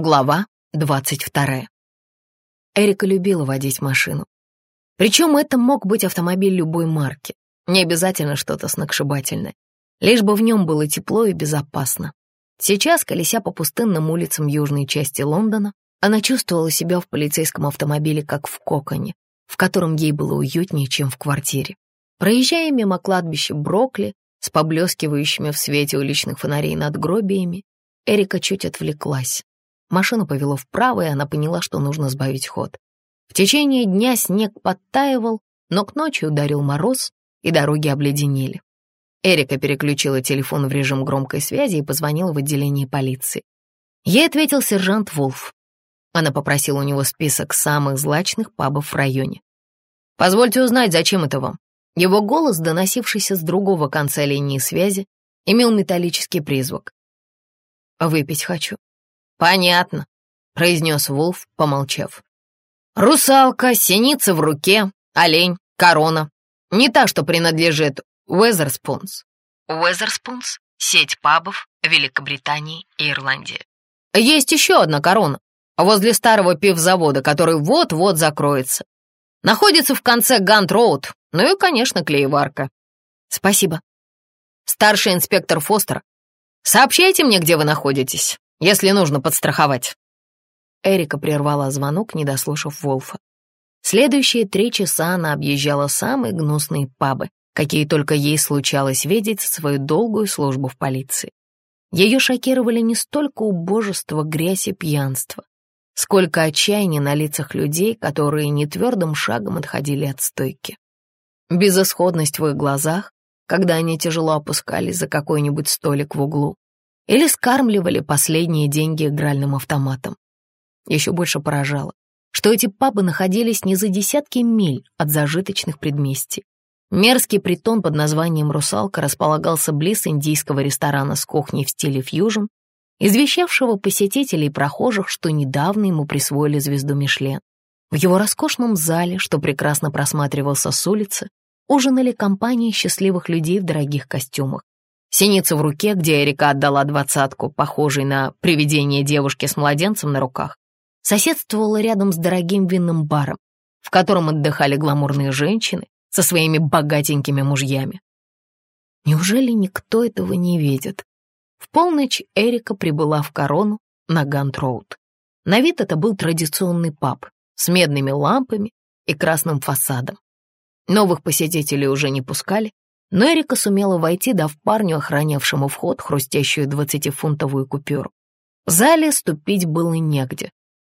Глава 22. Эрика любила водить машину. Причем это мог быть автомобиль любой марки, не обязательно что-то сногсшибательное, лишь бы в нем было тепло и безопасно. Сейчас, колеся по пустынным улицам южной части Лондона, она чувствовала себя в полицейском автомобиле как в коконе, в котором ей было уютнее, чем в квартире. Проезжая мимо кладбища Брокли с поблескивающими в свете уличных фонарей надгробиями, Эрика чуть отвлеклась. Машину повело вправо, и она поняла, что нужно сбавить ход. В течение дня снег подтаивал, но к ночи ударил мороз, и дороги обледенели. Эрика переключила телефон в режим громкой связи и позвонила в отделение полиции. Ей ответил сержант Волф. Она попросила у него список самых злачных пабов в районе. «Позвольте узнать, зачем это вам?» Его голос, доносившийся с другого конца линии связи, имел металлический призвук. «Выпить хочу», «Понятно», — произнес Вулф, помолчав. «Русалка, синица в руке, олень, корона. Не та, что принадлежит Уэзерспунс». Уэзерспунс — сеть пабов Великобритании и Ирландии. «Есть еще одна корона, возле старого пивзавода, который вот-вот закроется. Находится в конце Гант-Роуд, ну и, конечно, клееварка». «Спасибо». «Старший инспектор Фостер, сообщайте мне, где вы находитесь если нужно подстраховать». Эрика прервала звонок, не дослушав Волфа. Следующие три часа она объезжала самые гнусные пабы, какие только ей случалось видеть в свою долгую службу в полиции. Ее шокировали не столько убожество, грязь и пьянство, сколько отчаяния на лицах людей, которые нетвердым шагом отходили от стойки. Безысходность в их глазах, когда они тяжело опускались за какой-нибудь столик в углу, или скармливали последние деньги игральным автоматам. Еще больше поражало, что эти пабы находились не за десятки миль от зажиточных предместий. Мерзкий притон под названием «Русалка» располагался близ индийского ресторана с кухней в стиле фьюжн, извещавшего посетителей и прохожих, что недавно ему присвоили звезду Мишлен. В его роскошном зале, что прекрасно просматривался с улицы, ужинали компании счастливых людей в дорогих костюмах. Синица в руке, где Эрика отдала двадцатку, похожей на привидение девушки с младенцем на руках, соседствовала рядом с дорогим винным баром, в котором отдыхали гламурные женщины со своими богатенькими мужьями. Неужели никто этого не видит? В полночь Эрика прибыла в Корону на Гант-Роуд. На вид это был традиционный паб с медными лампами и красным фасадом. Новых посетителей уже не пускали, но Эрика сумела войти, дав парню, охранявшему вход, хрустящую двадцатифунтовую купюру. В зале ступить было негде.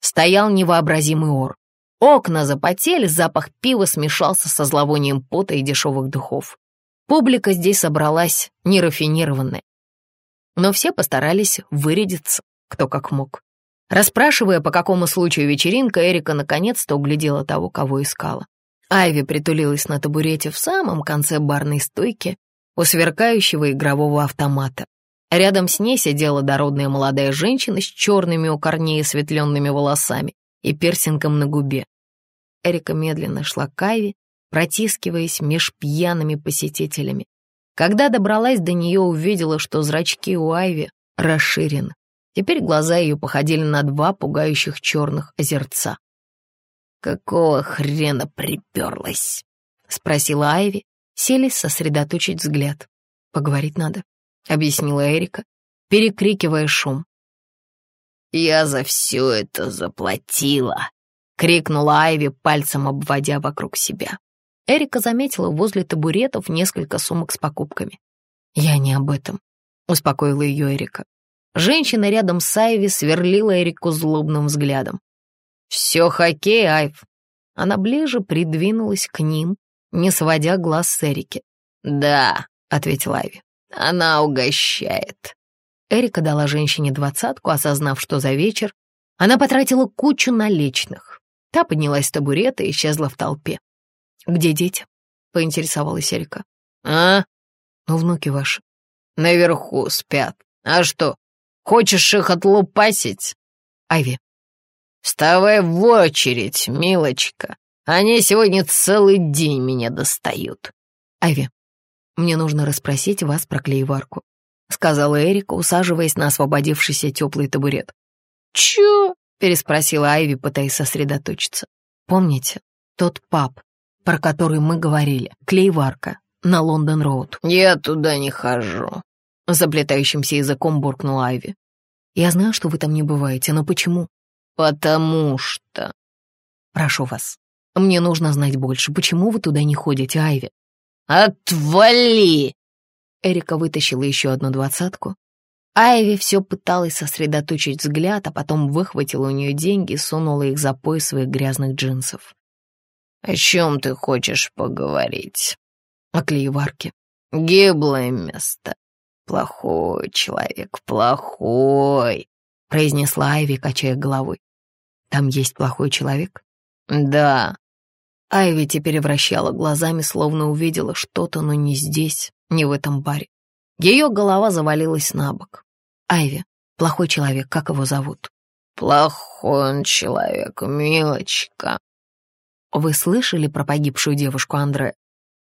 Стоял невообразимый ор. Окна запотели, запах пива смешался со зловонием пота и дешевых духов. Публика здесь собралась нерафинированная. Но все постарались вырядиться, кто как мог. Расспрашивая, по какому случаю вечеринка, Эрика наконец-то углядела того, кого искала. Айви притулилась на табурете в самом конце барной стойки у сверкающего игрового автомата. Рядом с ней сидела дородная молодая женщина с черными у корней осветленными волосами и пирсингом на губе. Эрика медленно шла к Айви, протискиваясь меж пьяными посетителями. Когда добралась до нее, увидела, что зрачки у Айви расширены. Теперь глаза ее походили на два пугающих черных озерца. «Какого хрена приперлась?» — спросила Айви, селись сосредоточить взгляд. «Поговорить надо», — объяснила Эрика, перекрикивая шум. «Я за все это заплатила!» — крикнула Айви, пальцем обводя вокруг себя. Эрика заметила возле табуретов несколько сумок с покупками. «Я не об этом», — успокоила ее Эрика. Женщина рядом с Айви сверлила Эрику злобным взглядом. «Все хоккей, Айв». Она ближе придвинулась к ним, не сводя глаз с Эрики. «Да», — ответила Айви, — «она угощает». Эрика дала женщине двадцатку, осознав, что за вечер она потратила кучу наличных. Та поднялась с табурета и исчезла в толпе. «Где дети?» — поинтересовалась Эрика. «А? Ну, внуки ваши». «Наверху спят. А что, хочешь их отлупасить?» «Айви, «Вставай в очередь, милочка. Они сегодня целый день меня достают». «Айви, мне нужно расспросить вас про клееварку», — сказала Эрика, усаживаясь на освободившийся теплый табурет. «Чё?» — переспросила Айви, пытаясь сосредоточиться. «Помните, тот паб, про который мы говорили, Клейварка, на Лондон-Роуд?» «Я туда не хожу», — заплетающимся языком буркнула Айви. «Я знаю, что вы там не бываете, но почему?» «Потому что...» «Прошу вас, мне нужно знать больше. Почему вы туда не ходите, Айви?» «Отвали!» Эрика вытащила еще одну двадцатку. Айви все пыталась сосредоточить взгляд, а потом выхватила у нее деньги и сунула их за пояс своих грязных джинсов. «О чем ты хочешь поговорить?» «О клееварке». «Гиблое место. Плохой человек, плохой», — произнесла Айви, качая головой. «Там есть плохой человек?» «Да». Айви теперь вращала глазами, словно увидела что-то, но не здесь, не в этом баре. Ее голова завалилась на бок. Айви, плохой человек, как его зовут? Плохой он человек, милочка. Вы слышали про погибшую девушку Андре?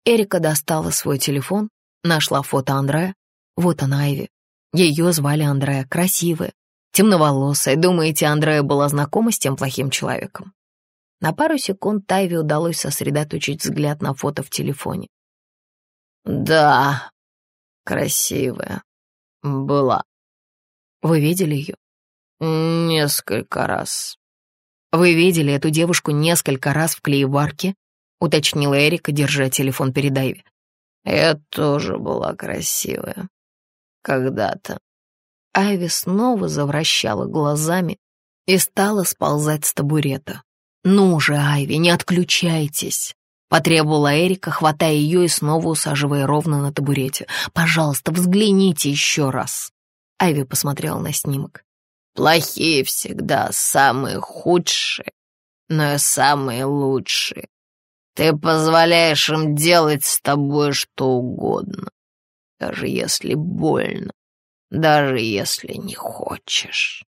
Эрика достала свой телефон, нашла фото Андре. Вот она, Айви. Ее звали Андрея, красивая, темноволосая. Думаете, Андрея была знакома с тем плохим человеком? На пару секунд Тайве удалось сосредоточить взгляд на фото в телефоне. «Да, красивая. Была. Вы видели ее? Несколько раз. Вы видели эту девушку несколько раз в клееварке? Уточнила Эрика, держа телефон перед Айви. Я тоже была красивая. Когда-то. Айви снова завращала глазами и стала сползать с табурета. «Ну же, Айви, не отключайтесь!» Потребовала Эрика, хватая ее и снова усаживая ровно на табурете. «Пожалуйста, взгляните еще раз». Айви посмотрела на снимок. «Плохие всегда самые худшие, но и самые лучшие. Ты позволяешь им делать с тобой что угодно, даже если больно, даже если не хочешь».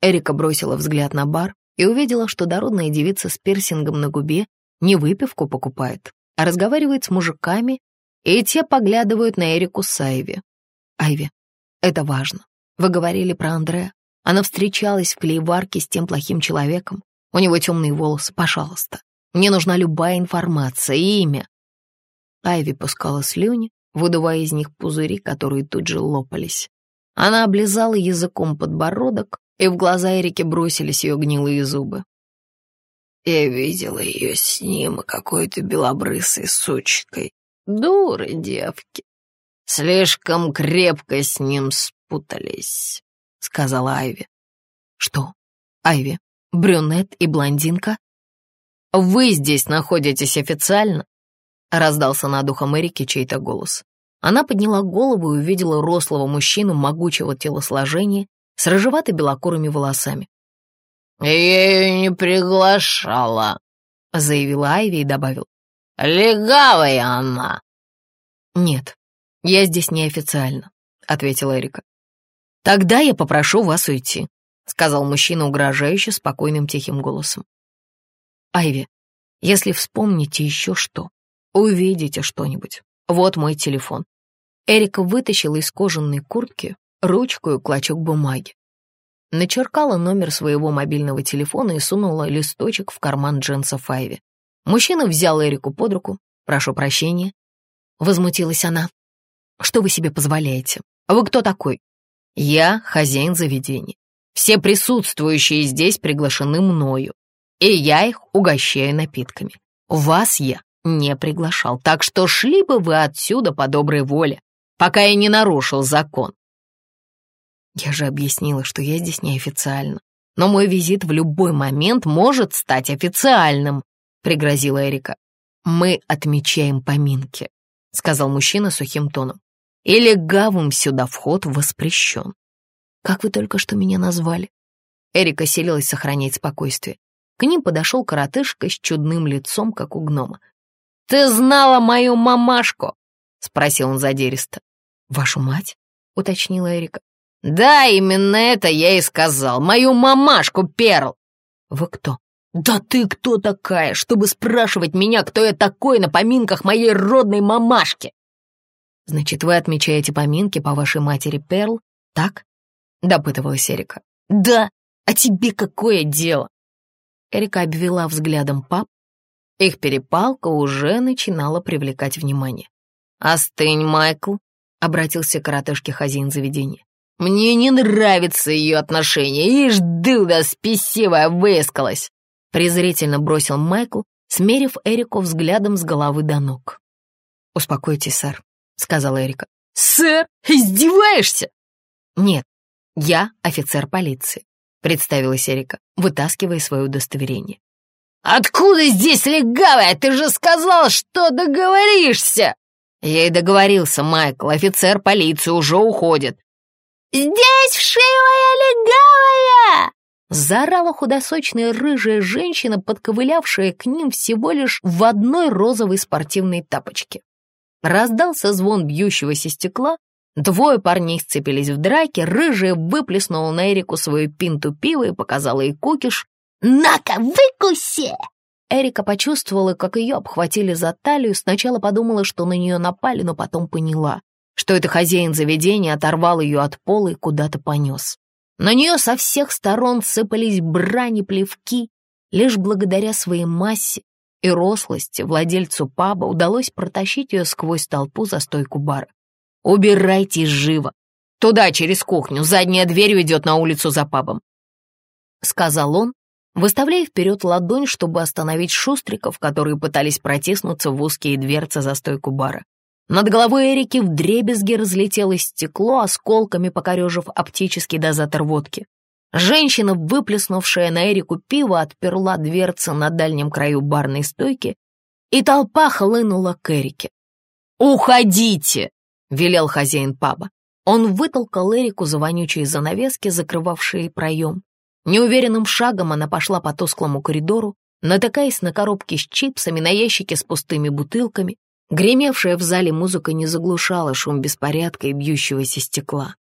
Эрика бросила взгляд на бар и увидела, что дородная девица с пирсингом на губе не выпивку покупает, а разговаривает с мужиками, и те поглядывают на Эрику с Айви. Айви, это важно. Вы говорили про Андрея. Она встречалась в клейварке с тем плохим человеком. У него темные волосы. Пожалуйста. Мне нужна любая информация имя. Айви пускала слюни, выдувая из них пузыри, которые тут же лопались. Она облизала языком подбородок, и в глаза Эрике бросились ее гнилые зубы. Я видела ее с ним и какой-то белобрысой сучкой. Дуры девки. Слишком крепко с ним спутались, — сказала Айви. Что? Айви, брюнет и блондинка? Вы здесь находитесь официально? Раздался над ухом Эрики чей-то голос. Она подняла голову и увидела рослого мужчину могучего телосложения с рыжевато-белокурыми волосами. «Я ее не приглашала», — заявила Айви и добавил. «Легавая она». «Нет, я здесь неофициально», — ответила Эрика. «Тогда я попрошу вас уйти», — сказал мужчина угрожающе спокойным тихим голосом. «Айви, если вспомните еще что, увидите что-нибудь. Вот мой телефон». Эрика вытащила из кожаной куртки ручку и клочок бумаги начеркала номер своего мобильного телефона и сунула листочек в карман джинса Файви. Мужчина взял Эрику под руку. «Прошу прощения». Возмутилась она. «Что вы себе позволяете? Вы кто такой?» «Я хозяин заведения. Все присутствующие здесь приглашены мною, и я их угощаю напитками. Вас я не приглашал, так что шли бы вы отсюда по доброй воле, пока я не нарушил закон. Я же объяснила, что я здесь неофициально. Но мой визит в любой момент может стать официальным, пригрозила Эрика. Мы отмечаем поминки, сказал мужчина сухим тоном. Или гавом сюда вход воспрещен. Как вы только что меня назвали? Эрика селилась сохранять спокойствие. К ним подошел коротышка с чудным лицом, как у гнома. «Ты знала мою мамашку?» — спросил он задиристо. «Вашу мать?» — уточнила Эрика. «Да, именно это я и сказал. Мою мамашку, Перл!» «Вы кто?» «Да ты кто такая, чтобы спрашивать меня, кто я такой на поминках моей родной мамашки?» «Значит, вы отмечаете поминки по вашей матери Перл, так?» — допытывалась Эрика. «Да, А тебе какое дело? Эрика обвела взглядом пап. Их перепалка уже начинала привлекать внимание. «Остынь, Майкл», — обратился к коротышке хозяин заведения. «Мне не нравится ее отношение, ишь, дылда спесивая выискалась!» презрительно бросил Майкл, смерив Эрику взглядом с головы до ног. «Успокойтесь, сэр», — сказала Эрика. «Сэр, издеваешься?» «Нет, я офицер полиции», — представилась Эрика, вытаскивая свое удостоверение. «Откуда здесь легавая? Ты же сказал, что договоришься!» «Я и договорился, Майкл. Офицер полиции уже уходит». «Здесь вшивая легавая!» Заорала худосочная рыжая женщина, подковылявшая к ним всего лишь в одной розовой спортивной тапочке. Раздался звон бьющегося стекла, двое парней сцепились в драке, рыжая выплеснула на Эрику свою пинту пива и показала ей кукиш. «На-ка, выкуси!» Эрика почувствовала, как ее обхватили за талию, сначала подумала, что на нее напали, но потом поняла, что это хозяин заведения оторвал ее от пола и куда-то понес. На нее со всех сторон сыпались брани плевки, лишь благодаря своей массе и рослости владельцу паба удалось протащить ее сквозь толпу за стойку бара. «Убирайтесь живо! Туда, через кухню, задняя дверь ведет на улицу за пабом!» Сказал он, выставляя вперед ладонь, чтобы остановить шустриков, которые пытались протиснуться в узкие дверцы за стойку бара. Над головой Эрики вдребезги разлетелось стекло, осколками покорежив оптический дозатор водки. Женщина, выплеснувшая на Эрику пиво, отперла дверцы на дальнем краю барной стойки, и толпа хлынула к Эрике. «Уходите!» — велел хозяин паба. Он вытолкал Эрику за вонючие занавески, закрывавшие проем, Неуверенным шагом она пошла по тусклому коридору, натыкаясь на коробки с чипсами, на ящики с пустыми бутылками. Гремевшая в зале музыка не заглушала шум беспорядка и бьющегося стекла.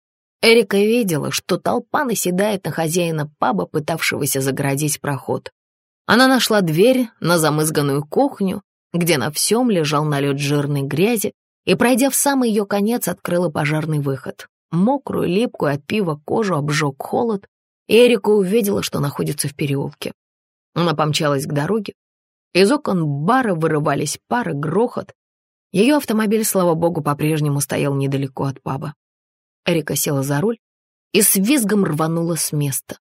Эрика видела, что толпа наседает на хозяина паба, пытавшегося заградить проход. Она нашла дверь на замызганную кухню, где на всем лежал налет жирной грязи, и, пройдя в самый ее конец, открыла пожарный выход. Мокрую, липкую от пива кожу обжег холод, Эрика увидела, что находится в переулке. Она помчалась к дороге. Из окон бара вырывались пары, грохот. Ее автомобиль, слава богу, по-прежнему стоял недалеко от паба. Эрика села за руль и с визгом рванула с места.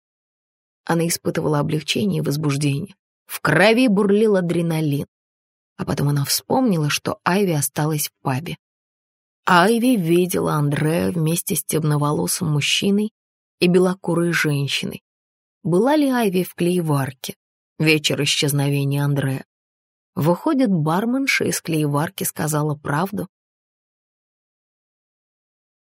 Она испытывала облегчение и возбуждение. В крови бурлил адреналин. А потом она вспомнила, что Айви осталась в пабе. Айви видела Андрея вместе с темноволосым мужчиной и белокурой женщиной. Была ли Айви в клееварке? Вечер исчезновения Андрея. Выходит, барменша из клееварки сказала правду,